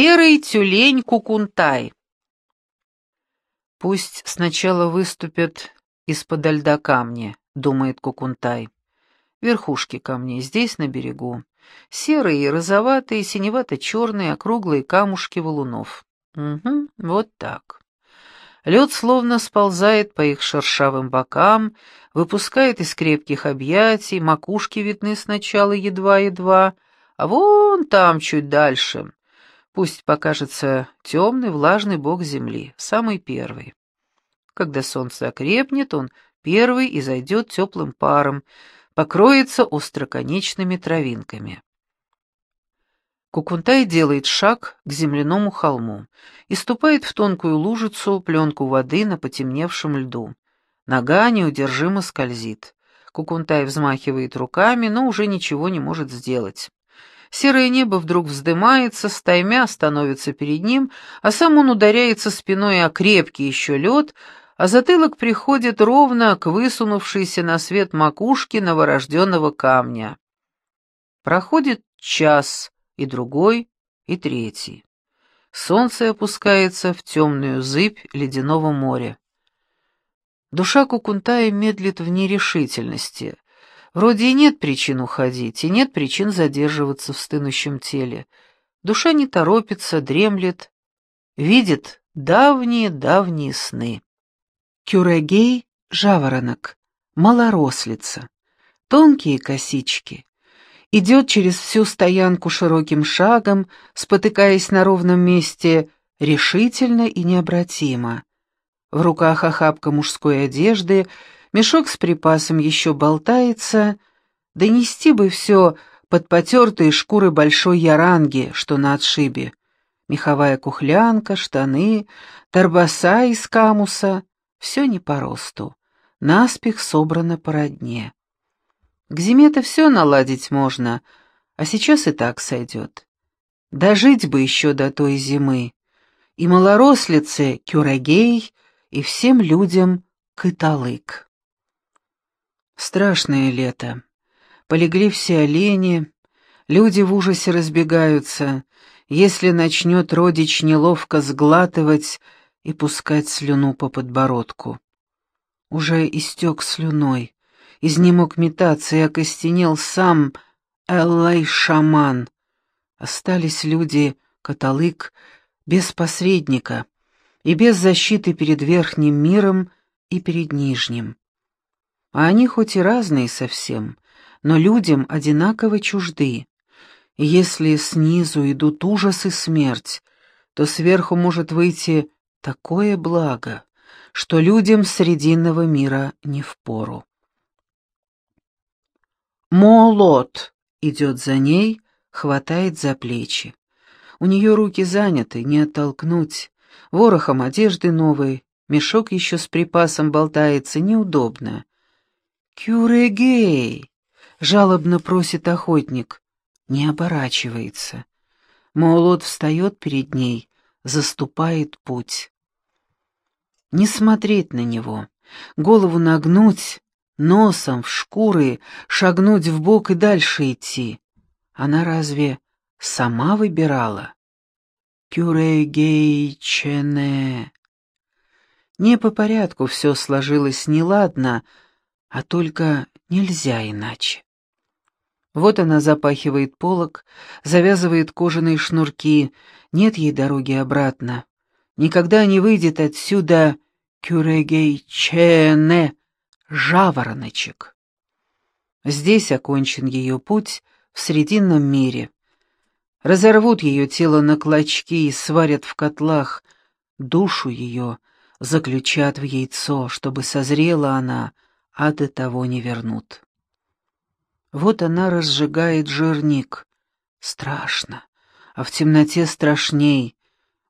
Серый тюлень Кукунтай. Пусть сначала выступят из-под льда камни, думает Кукунтай. Верхушки камней здесь, на берегу. Серые розоватые, синевато-черные, округлые камушки валунов. Угу, вот так. Лед словно сползает по их шершавым бокам, выпускает из крепких объятий, макушки видны сначала едва-едва, а вон там, чуть дальше, пусть покажется темный влажный бок земли, самый первый. Когда солнце окрепнет, он первый и зайдет теплым паром, покроется остроконечными травинками. Кукунтай делает шаг к земляному холму и ступает в тонкую лужицу, пленку воды на потемневшем льду. Нога неудержимо скользит. Кукунтай взмахивает руками, но уже ничего не может сделать. Серое небо вдруг вздымается, стаймя становится перед ним, а сам он ударяется спиной о крепкий еще лед, а затылок приходит ровно к высунувшейся на свет макушке новорожденного камня. Проходит час, и другой, и третий. Солнце опускается в темную зыбь ледяного моря. Душа Кукунтая медлит в нерешительности. Вроде и нет причин уходить, и нет причин задерживаться в стынущем теле. Душа не торопится, дремлет, видит давние-давние сны. Кюрегей — жаворонок, малорослица, тонкие косички, идет через всю стоянку широким шагом, спотыкаясь на ровном месте, решительно и необратимо. В руках охапка мужской одежды, мешок с припасом еще болтается, донести бы все под потертые шкуры большой яранги, что на отшибе. Меховая кухлянка, штаны, торбаса из камуса — все не по росту, наспех собрано по родне. К зиме-то все наладить можно, а сейчас и так сойдет. Дожить бы еще до той зимы. И малорослице Кюрагей, и всем людям Кыталык. Страшное лето. Полегли все олени, люди в ужасе разбегаются, если начнет родич неловко сглатывать и пускать слюну по подбородку. Уже истек слюной изнемог метаться и окостенел сам Эллай-шаман. Остались люди, каталык, без посредника и без защиты перед верхним миром и перед нижним. А они хоть и разные совсем, но людям одинаково чужды. Если снизу идут ужас и смерть, то сверху может выйти такое благо, что людям Срединного мира не впору. Молот идет за ней, хватает за плечи. У нее руки заняты, не оттолкнуть. Ворохом одежды новой, мешок еще с припасом болтается, неудобно. «Кюрегей!» — жалобно просит охотник. Не оборачивается. Молот встает перед ней, заступает путь. Не смотреть на него, голову нагнуть, носом в шкуры, шагнуть в бок и дальше идти. Она разве сама выбирала? Кюрегейчене. Не по порядку все сложилось неладно, а только нельзя иначе. Вот она запахивает полог, завязывает кожаные шнурки, нет ей дороги обратно. Никогда не выйдет отсюда Кюрегейчене жавороночек. Здесь окончен ее путь в Срединном мире. Разорвут ее тело на клочки и сварят в котлах, душу ее заключат в яйцо, чтобы созрела она, а до того не вернут. Вот она разжигает жирник. Страшно, а в темноте страшней.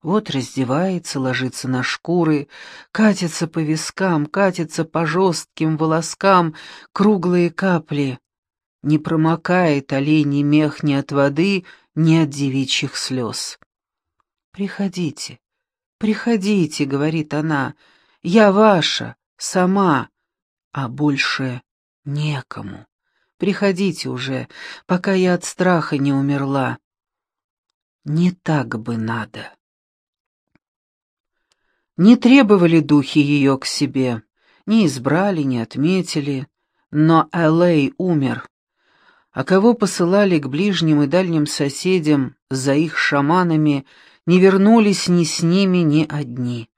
Вот раздевается, ложится на шкуры, катится по вискам, катится по жестким волоскам, круглые капли. Не промокает оленей мех ни от воды, ни от девичьих слез. «Приходите, приходите», — говорит она, — «я ваша, сама, а больше некому. Приходите уже, пока я от страха не умерла». Не так бы надо. Не требовали духи ее к себе, не избрали, не отметили, но Элей умер. А кого посылали к ближним и дальним соседям за их шаманами, не вернулись ни с ними, ни одни.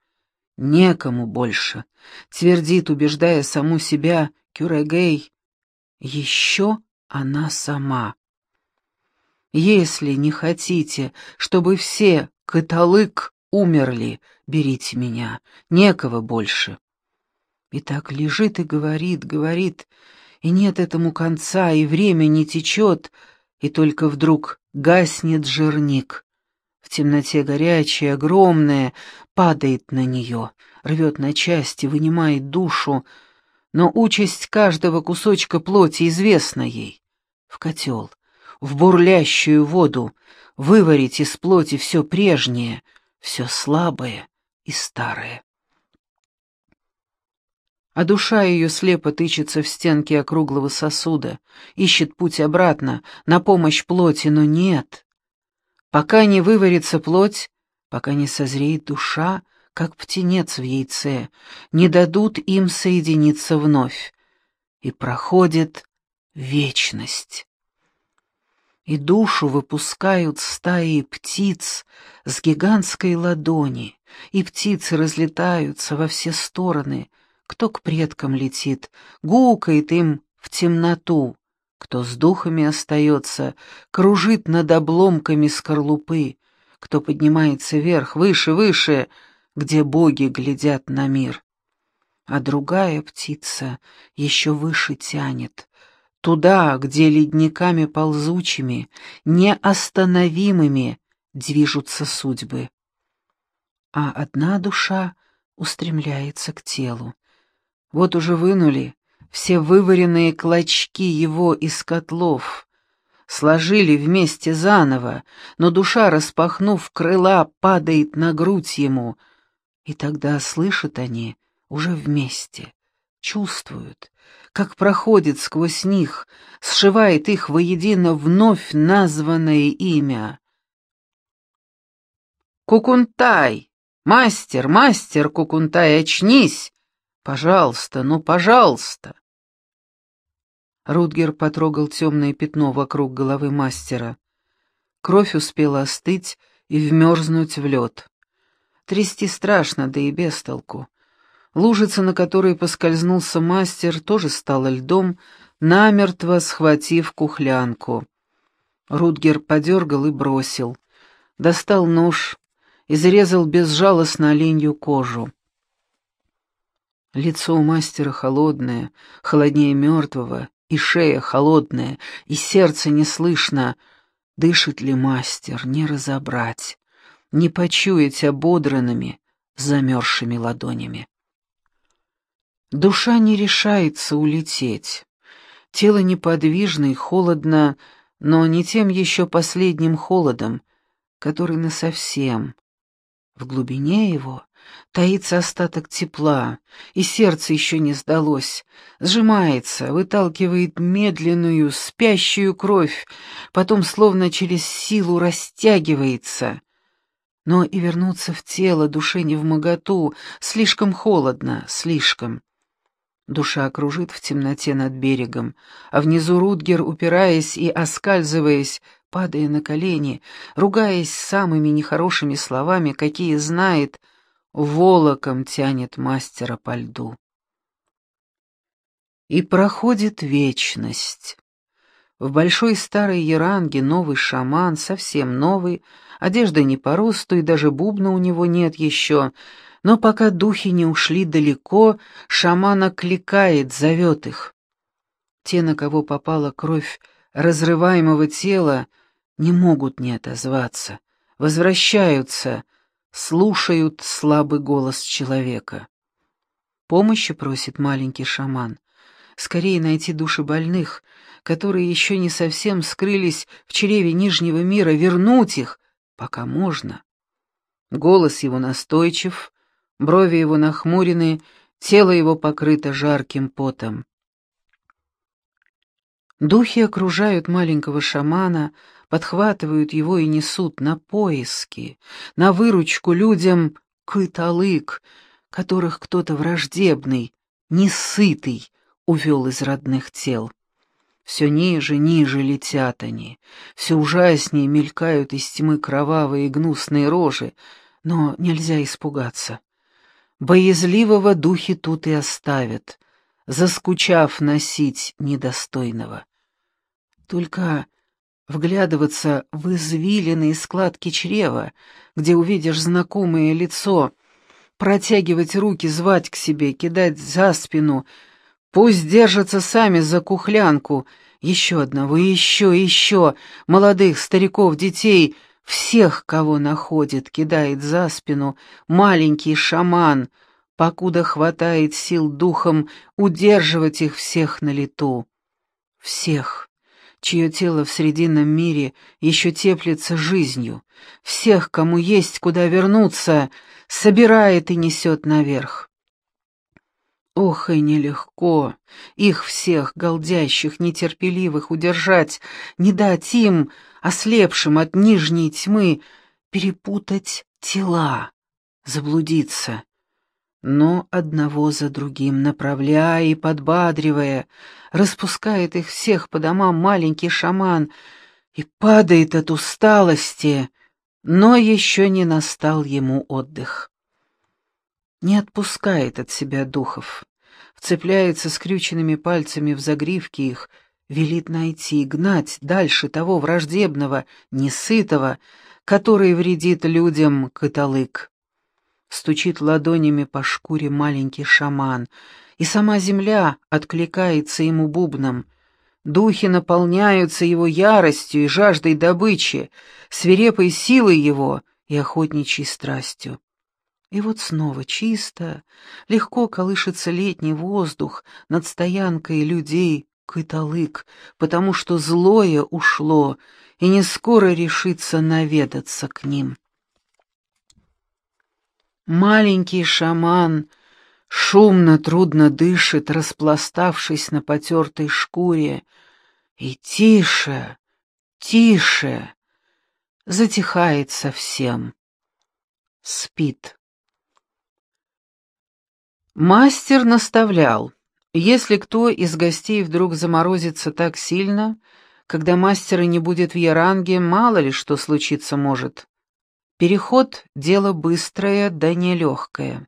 Некому больше, твердит, убеждая саму себя, Кюрегей, еще она сама. Если не хотите, чтобы все каталык умерли, берите меня, некого больше. И так лежит и говорит, говорит, и нет этому конца, и время не течет, и только вдруг гаснет жирник. В темноте горячее, огромное, падает на нее, рвет на части, вынимает душу, но участь каждого кусочка плоти известна ей. В котел, в бурлящую воду, выварить из плоти все прежнее, все слабое и старое. А душа ее слепо тычется в стенки округлого сосуда, ищет путь обратно, на помощь плоти, но нет. Пока не выварится плоть, пока не созреет душа, как птенец в яйце, не дадут им соединиться вновь. И проходит вечность и душу выпускают стаи птиц с гигантской ладони, и птицы разлетаются во все стороны, кто к предкам летит, гукает им в темноту, кто с духами остается, кружит над обломками скорлупы, кто поднимается вверх, выше, выше, где боги глядят на мир. А другая птица еще выше тянет, туда, где ледниками ползучими, неостановимыми движутся судьбы. А одна душа устремляется к телу. Вот уже вынули все вываренные клочки его из котлов, сложили вместе заново, но душа, распахнув крыла, падает на грудь ему, и тогда слышат они уже вместе, чувствуют, как проходит сквозь них, сшивает их воедино вновь названное имя. «Кукунтай! Мастер, мастер Кукунтай, очнись! Пожалуйста, ну, пожалуйста!» Рутгер потрогал темное пятно вокруг головы мастера. Кровь успела остыть и вмерзнуть в лед. Трясти страшно, да и без толку. Лужица, на которой поскользнулся мастер, тоже стала льдом, намертво схватив кухлянку. Рутгер подергал и бросил. Достал нож и зарезал безжалостно оленью кожу. Лицо у мастера холодное, холоднее мертвого, и шея холодная, и сердце не слышно. Дышит ли мастер, не разобрать, не почуять ободранными, замерзшими ладонями. Душа не решается улететь. Тело неподвижно и холодно, но не тем еще последним холодом, который насовсем. В глубине его таится остаток тепла, и сердце еще не сдалось, сжимается, выталкивает медленную, спящую кровь, потом словно через силу растягивается. Но и вернуться в тело душе не в моготу, слишком холодно, слишком. Душа кружит в темноте над берегом, а внизу Рутгер, упираясь и оскальзываясь, падая на колени, ругаясь самыми нехорошими словами, какие знает, волоком тянет мастера по льду. И проходит вечность. В большой старой еранге новый шаман, совсем новый, одежда не по росту и даже бубна у него нет еще — но пока духи не ушли далеко, шаман окликает, зовет их. Те, на кого попала кровь разрываемого тела, не могут не отозваться, возвращаются, слушают слабый голос человека. Помощи просит маленький шаман. Скорее найти души больных, которые еще не совсем скрылись в чреве Нижнего мира, вернуть их, пока можно. Голос его настойчив, Брови его нахмурены, тело его покрыто жарким потом. Духи окружают маленького шамана, подхватывают его и несут на поиски, на выручку людям кыталык, которых кто-то враждебный, несытый увел из родных тел. Все ниже, ниже летят они, все ужаснее мелькают из тьмы кровавые и гнусные рожи, но нельзя испугаться. Боязливого духи тут и оставят, заскучав носить недостойного. Только вглядываться в извилины складки чрева, где увидишь знакомое лицо, протягивать руки, звать к себе, кидать за спину — Пусть держатся сами за кухлянку. Еще одного, еще, еще. Молодых, стариков, детей. Всех, кого находит, кидает за спину. Маленький шаман, покуда хватает сил духом удерживать их всех на лету. Всех, чье тело в срединном мире еще теплится жизнью. Всех, кому есть куда вернуться, собирает и несет наверх. Ох, и нелегко их всех, голдящих, нетерпеливых, удержать, не дать им, ослепшим от нижней тьмы, перепутать тела, заблудиться. Но одного за другим, направляя и подбадривая, распускает их всех по домам маленький шаман и падает от усталости, но еще не настал ему отдых не отпускает от себя духов, вцепляется скрюченными пальцами в загривки их, велит найти, гнать дальше того враждебного, несытого, который вредит людям каталык. Стучит ладонями по шкуре маленький шаман, и сама земля откликается ему бубном. Духи наполняются его яростью и жаждой добычи, свирепой силой его и охотничьей страстью. И вот снова чисто, легко колышется летний воздух над стоянкой людей Кыталык, потому что злое ушло, и не скоро решится наведаться к ним. Маленький шаман шумно, трудно дышит, распластавшись на потертой шкуре, и тише, тише, затихает совсем, спит. Мастер наставлял, если кто из гостей вдруг заморозится так сильно, когда мастера не будет в Яранге, мало ли что случиться может. Переход — дело быстрое, да нелегкое.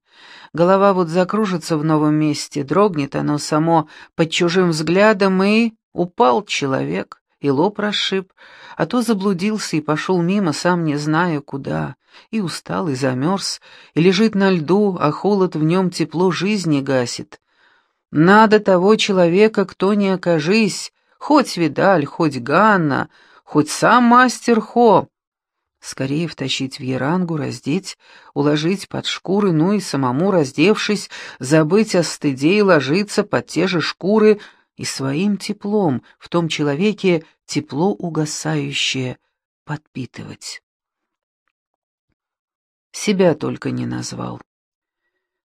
Голова вот закружится в новом месте, дрогнет оно само под чужим взглядом, и упал человек и лоб расшиб, а то заблудился и пошел мимо, сам не зная куда, и устал, и замерз, и лежит на льду, а холод в нем тепло жизни гасит. Надо того человека, кто не окажись, хоть Видаль, хоть Ганна, хоть сам мастер Хо. Скорее втащить в Ярангу, раздеть, уложить под шкуры, ну и самому, раздевшись, забыть о стыде и ложиться под те же шкуры — и своим теплом в том человеке тепло угасающее подпитывать. Себя только не назвал.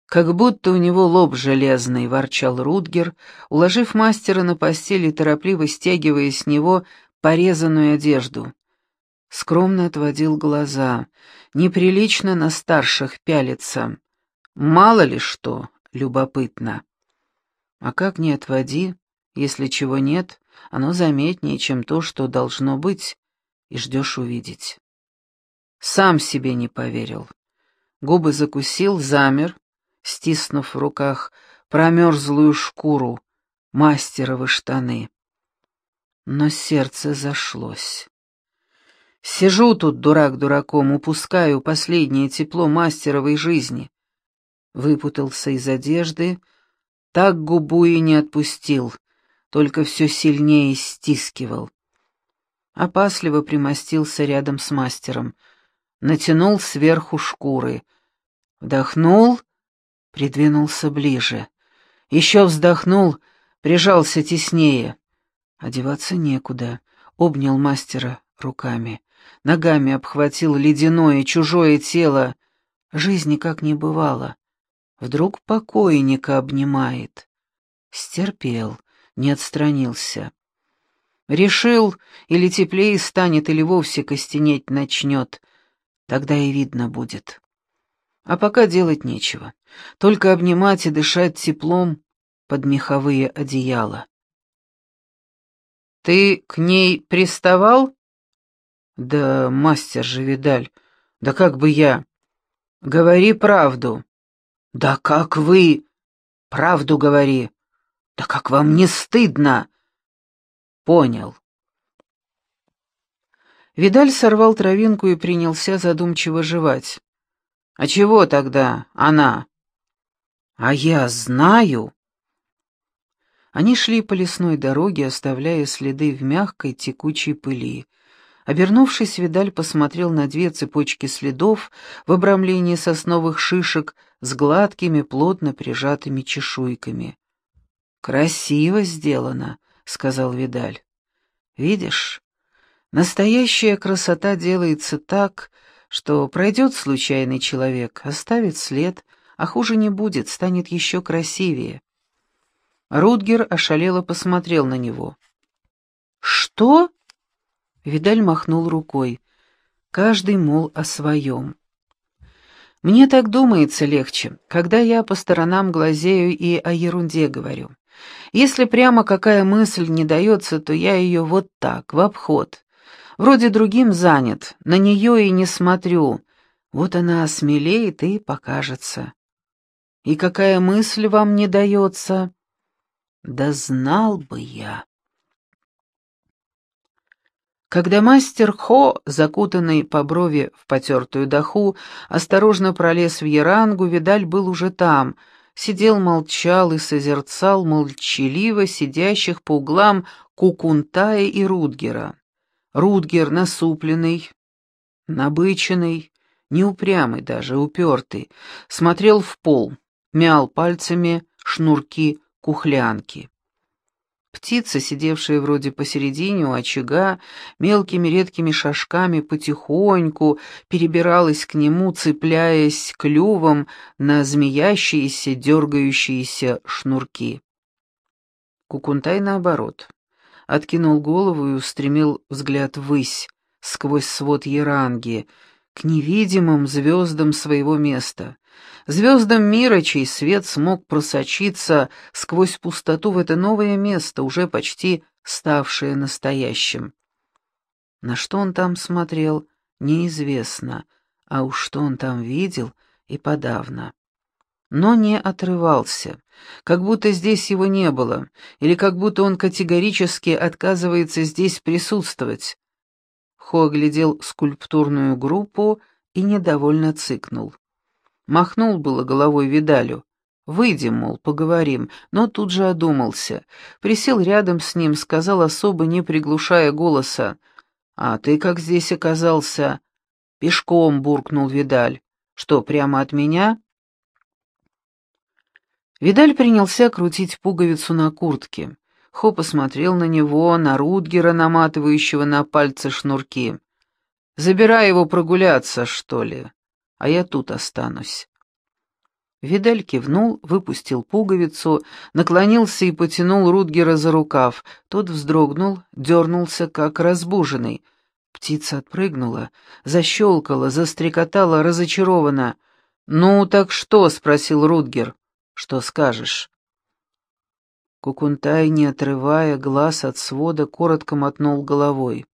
Как будто у него лоб железный, ворчал Рутгер, уложив мастера на постель и торопливо стягивая с него порезанную одежду. Скромно отводил глаза, неприлично на старших пялиться. Мало ли что, любопытно. А как не отводи, если чего нет, оно заметнее, чем то, что должно быть, и ждешь увидеть. Сам себе не поверил. Губы закусил, замер, стиснув в руках промерзлую шкуру, мастеровы штаны. Но сердце зашлось. Сижу тут, дурак дураком, упускаю последнее тепло мастеровой жизни. Выпутался из одежды, так губу и не отпустил, только все сильнее стискивал. Опасливо примостился рядом с мастером, натянул сверху шкуры, вдохнул, придвинулся ближе, еще вздохнул, прижался теснее. Одеваться некуда, обнял мастера руками, ногами обхватил ледяное чужое тело. Жизни как не бывало. Вдруг покойника обнимает. Стерпел, не отстранился. Решил, или теплее станет, или вовсе костенеть начнет. Тогда и видно будет. А пока делать нечего. Только обнимать и дышать теплом под меховые одеяла. «Ты к ней приставал?» «Да мастер же, видаль, да как бы я...» «Говори правду». «Да как вы...» «Правду говори». «Да как вам не стыдно?» «Понял». Видаль сорвал травинку и принялся задумчиво жевать. «А чего тогда она?» «А я знаю». Они шли по лесной дороге, оставляя следы в мягкой текучей пыли. Обернувшись, Видаль посмотрел на две цепочки следов в обрамлении сосновых шишек с гладкими, плотно прижатыми чешуйками. «Красиво сделано», — сказал Видаль. «Видишь, настоящая красота делается так, что пройдет случайный человек, оставит след, а хуже не будет, станет еще красивее». Рутгер ошалело посмотрел на него. «Что?» Видаль махнул рукой. Каждый, мол, о своем. «Мне так думается легче, когда я по сторонам глазею и о ерунде говорю. Если прямо какая мысль не дается, то я ее вот так, в обход. Вроде другим занят, на нее и не смотрю. Вот она осмелеет и покажется. И какая мысль вам не дается?» Да знал бы я. Когда мастер Хо, закутанный по брови в потертую даху, осторожно пролез в ярангу, Видаль был уже там, сидел, молчал и созерцал молчаливо сидящих по углам Кукунтая и Рудгера. Рудгер насупленный, набыченный, неупрямый даже, упертый, смотрел в пол, мял пальцами шнурки кухлянки. Птица, сидевшая вроде посередине у очага, мелкими редкими шажками потихоньку перебиралась к нему, цепляясь клювом на змеящиеся, дергающиеся шнурки. Кукунтай, наоборот, откинул голову и устремил взгляд ввысь, сквозь свод еранги, к невидимым звездам своего места, звездам мира, чей свет смог просочиться сквозь пустоту в это новое место, уже почти ставшее настоящим. На что он там смотрел, неизвестно, а уж что он там видел и подавно. Но не отрывался, как будто здесь его не было, или как будто он категорически отказывается здесь присутствовать. Хо оглядел скульптурную группу и недовольно цыкнул. Махнул было головой Видалю. «Выйдем, мол, поговорим», но тут же одумался. Присел рядом с ним, сказал особо, не приглушая голоса. «А ты как здесь оказался?» «Пешком», — буркнул Видаль. «Что, прямо от меня?» Видаль принялся крутить пуговицу на куртке. Хо посмотрел на него, на Рудгера, наматывающего на пальцы шнурки. «Забирай его прогуляться, что ли, а я тут останусь». Видаль кивнул, выпустил пуговицу, наклонился и потянул Рудгера за рукав. Тот вздрогнул, дернулся, как разбуженный. Птица отпрыгнула, защелкала, застрекотала разочарованно. «Ну, так что?» — спросил Рудгер. «Что скажешь?» Кукунтай, не отрывая глаз от свода, коротко мотнул головой.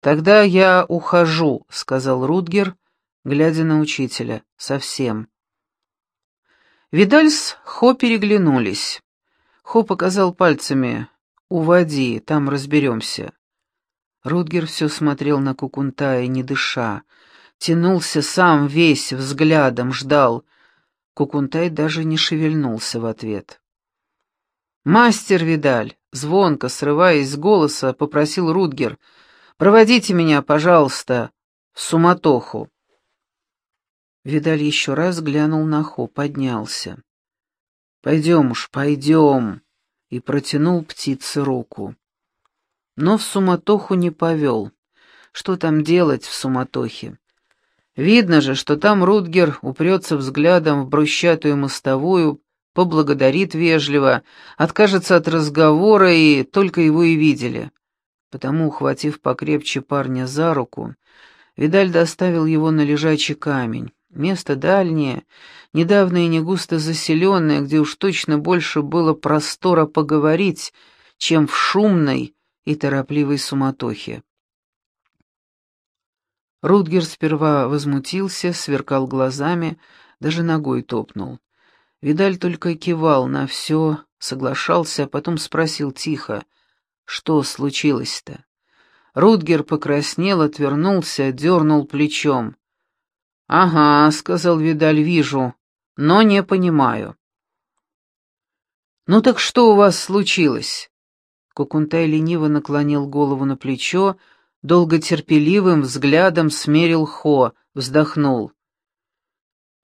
«Тогда я ухожу», — сказал Рудгер, глядя на учителя. «Совсем». Видаль с Хо переглянулись. Хо показал пальцами. «Уводи, там разберемся». Рудгер все смотрел на Кукунтая, не дыша. Тянулся сам весь взглядом, ждал. Кукунтай даже не шевельнулся в ответ. «Мастер Видаль!» — звонко, срываясь с голоса, попросил Рудгер. «Проводите меня, пожалуйста, в суматоху». Видаль еще раз глянул на Хо, поднялся. «Пойдем уж, пойдем!» и протянул птице руку. Но в суматоху не повел. Что там делать в суматохе? Видно же, что там Рудгер упрется взглядом в брусчатую мостовую, поблагодарит вежливо, откажется от разговора, и только его и видели. Потому, ухватив покрепче парня за руку, Видаль доставил его на лежачий камень. Место дальнее, недавно и не густо заселенное, где уж точно больше было простора поговорить, чем в шумной и торопливой суматохе. Рутгер сперва возмутился, сверкал глазами, даже ногой топнул. Видаль только кивал на все, соглашался, а потом спросил тихо, что случилось-то. Рутгер покраснел, отвернулся, дернул плечом. «Ага», — сказал Видаль, — «вижу, но не понимаю». «Ну так что у вас случилось?» Кукунтай лениво наклонил голову на плечо, долготерпеливым взглядом смерил Хо, вздохнул.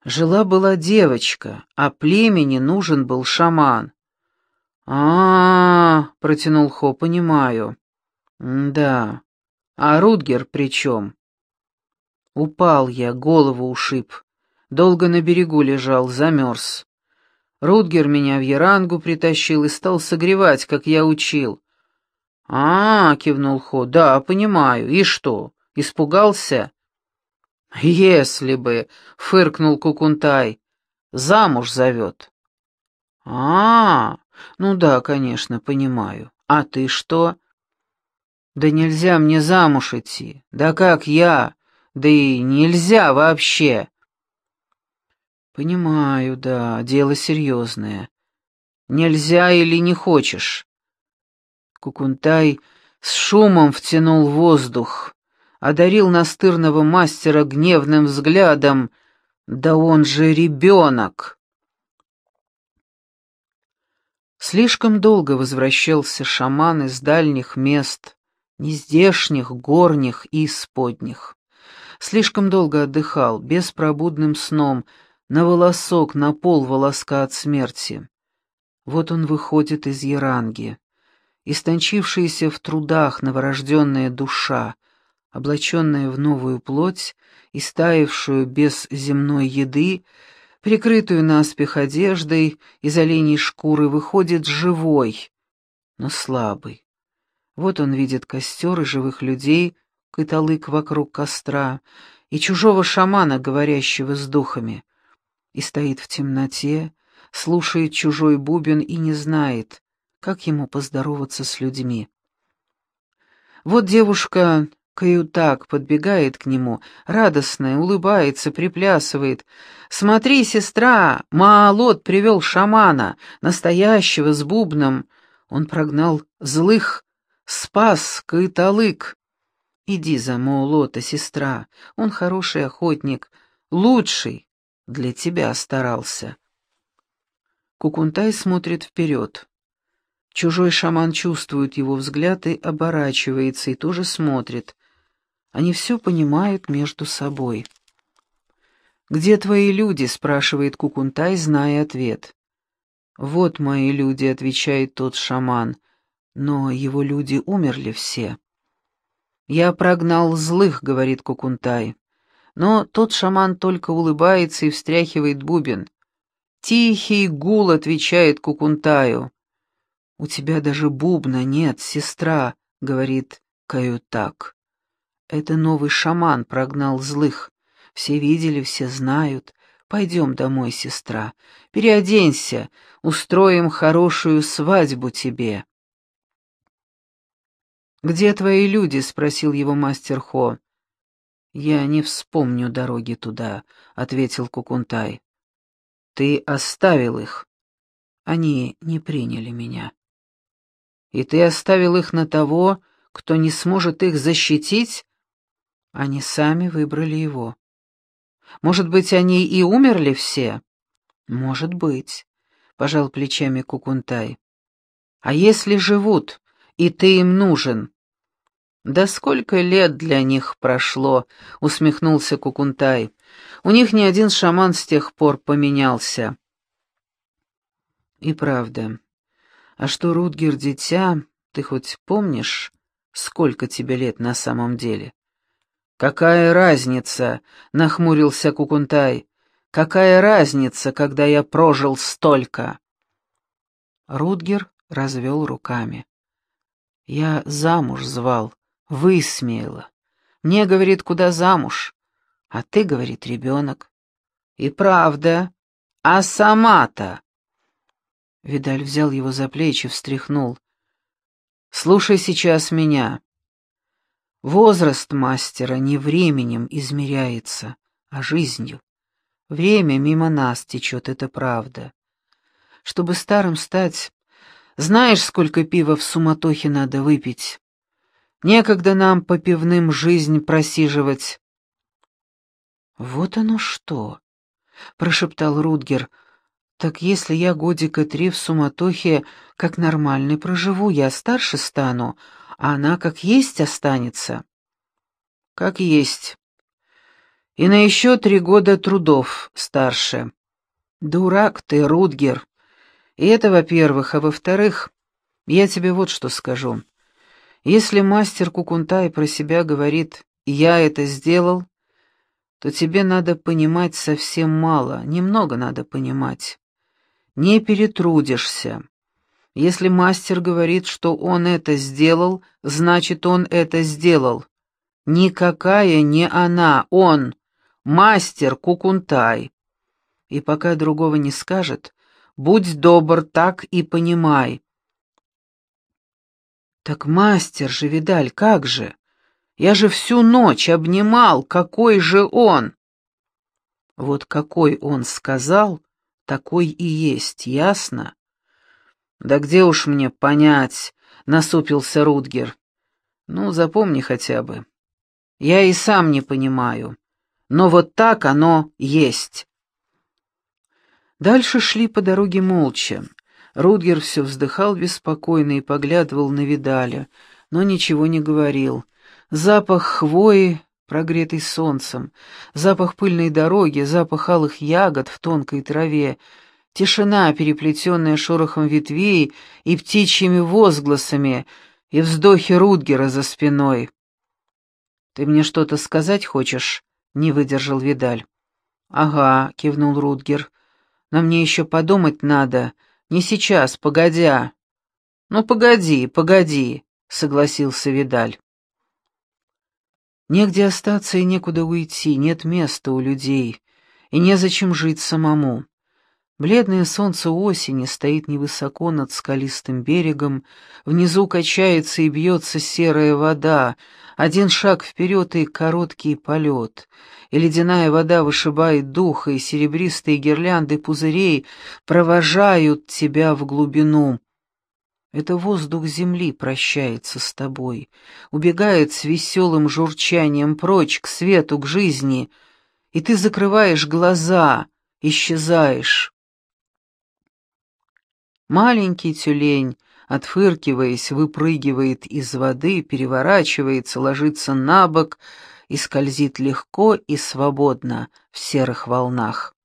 Жила-была девочка, а племени нужен был шаман. а, -а, -а протянул Хо, — понимаю. «Да. А Рутгер при чем?» Упал я, голову ушиб. Долго на берегу лежал, замерз. Рутгер меня в ярангу притащил и стал согревать, как я учил. «А, -а, кивнул Хо, — да, понимаю. И что, испугался?» «Если бы», — фыркнул Кукунтай, — «замуж зовет». «А, -а, -а ну да, конечно, понимаю. А ты что?» «Да нельзя мне замуж идти. Да как я? Да и нельзя вообще!» «Понимаю, да, дело серьезное. Нельзя или не хочешь?» Кукунтай с шумом втянул воздух, одарил настырного мастера гневным взглядом. «Да он же ребенок!» Слишком долго возвращался шаман из дальних мест, нездешних, горних и исподних. Слишком долго отдыхал, беспробудным сном, на волосок, на пол волоска от смерти. Вот он выходит из Яранги, истончившаяся в трудах новорожденная душа, облаченная в новую плоть, истаившую без земной еды, прикрытую наспех одеждой из оленей шкуры, выходит живой, но слабый. Вот он видит костер и живых людей, кыталык вокруг костра, и чужого шамана, говорящего с духами. И стоит в темноте, слушает чужой бубен и не знает, как ему поздороваться с людьми. Вот девушка Каютак подбегает к нему, радостная, улыбается, приплясывает. «Смотри, сестра, Маалот привел шамана, настоящего, с бубном. Он прогнал злых, Спас, Кайталык! Иди за Моулота, сестра, он хороший охотник, лучший, для тебя старался. Кукунтай смотрит вперед. Чужой шаман чувствует его взгляд и оборачивается, и тоже смотрит. Они все понимают между собой. «Где твои люди?» — спрашивает Кукунтай, зная ответ. «Вот мои люди», — отвечает тот шаман, — но его люди умерли все. «Я прогнал злых», — говорит Кукунтай. Но тот шаман только улыбается и встряхивает бубен. «Тихий гул», — отвечает Кукунтаю. «У тебя даже бубна нет, сестра», — говорит Каютак. «Это новый шаман прогнал злых. Все видели, все знают. Пойдем домой, сестра. Переоденься, устроим хорошую свадьбу тебе». «Где твои люди?» — спросил его мастер Хо. «Я не вспомню дороги туда», — ответил Кукунтай. «Ты оставил их. Они не приняли меня». «И ты оставил их на того, кто не сможет их защитить?» Они сами выбрали его. «Может быть, они и умерли все?» «Может быть», — пожал плечами Кукунтай. «А если живут, и ты им нужен». «Да сколько лет для них прошло», — усмехнулся Кукунтай. «У них ни один шаман с тех пор поменялся». «И правда. А что, Рутгер, дитя, ты хоть помнишь, сколько тебе лет на самом деле?» «Какая разница?» — нахмурился Кукунтай. Какая разница, когда я прожил столько?» Рутгер развел руками. «Я замуж звал, высмеяла. Мне, говорит, куда замуж, а ты, говорит, ребенок. И правда, а сама-то...» Видаль взял его за плечи, встряхнул. «Слушай сейчас меня. Возраст мастера не временем измеряется, а жизнью. Время мимо нас течет, это правда. Чтобы старым стать, знаешь, сколько пива в суматохе надо выпить? Некогда нам по пивным жизнь просиживать. «Вот оно что!» — прошептал Рудгер. «Так если я годика три в суматохе, как нормальный проживу, я старше стану, а она как есть останется». «Как есть. И на еще три года трудов старше. Дурак ты, Рудгер. И это, во-первых, а во-вторых, я тебе вот что скажу. Если мастер Кукунтай про себя говорит «я это сделал», то тебе надо понимать совсем мало, немного надо понимать. Не перетрудишься. Если мастер говорит, что он это сделал, значит, он это сделал. Никакая не она, он, мастер Кукунтай. И пока другого не скажет, будь добр, так и понимай. Так мастер же, Видаль, как же? Я же всю ночь обнимал, какой же он!» Вот какой он сказал, такой и есть, ясно? «Да где уж мне понять?» — насупился Рутгер. «Ну, запомни хотя бы. Я и сам не понимаю, но вот так оно есть». Дальше шли по дороге молча. Рутгер все вздыхал беспокойно и поглядывал на Видаля, но ничего не говорил. Запах хвои, прогретый солнцем, запах пыльной дороги, запах алых ягод в тонкой траве, тишина, переплетенная шорохом ветвей и птичьими возгласами, и вздохи Рудгера за спиной. «Ты мне что-то сказать хочешь?» — не выдержал Видаль. «Ага», — кивнул Рудгер. «Но мне еще подумать надо. Не сейчас, погодя». «Ну, погоди, погоди», — согласился Видаль. Негде остаться и некуда уйти, нет места у людей, и незачем жить самому. Бледное солнце осени стоит невысоко над скалистым берегом, внизу качается и бьется серая вода, один шаг вперед и короткий полет, и ледяная вода вышибает дух, и серебристые гирлянды пузырей провожают тебя в глубину. Это воздух земли прощается с тобой, убегает с веселым журчанием прочь к свету, к жизни, и ты закрываешь глаза, исчезаешь. Маленький тюлень, отфыркиваясь, выпрыгивает из воды, переворачивается, ложится на бок и скользит легко и свободно в серых волнах.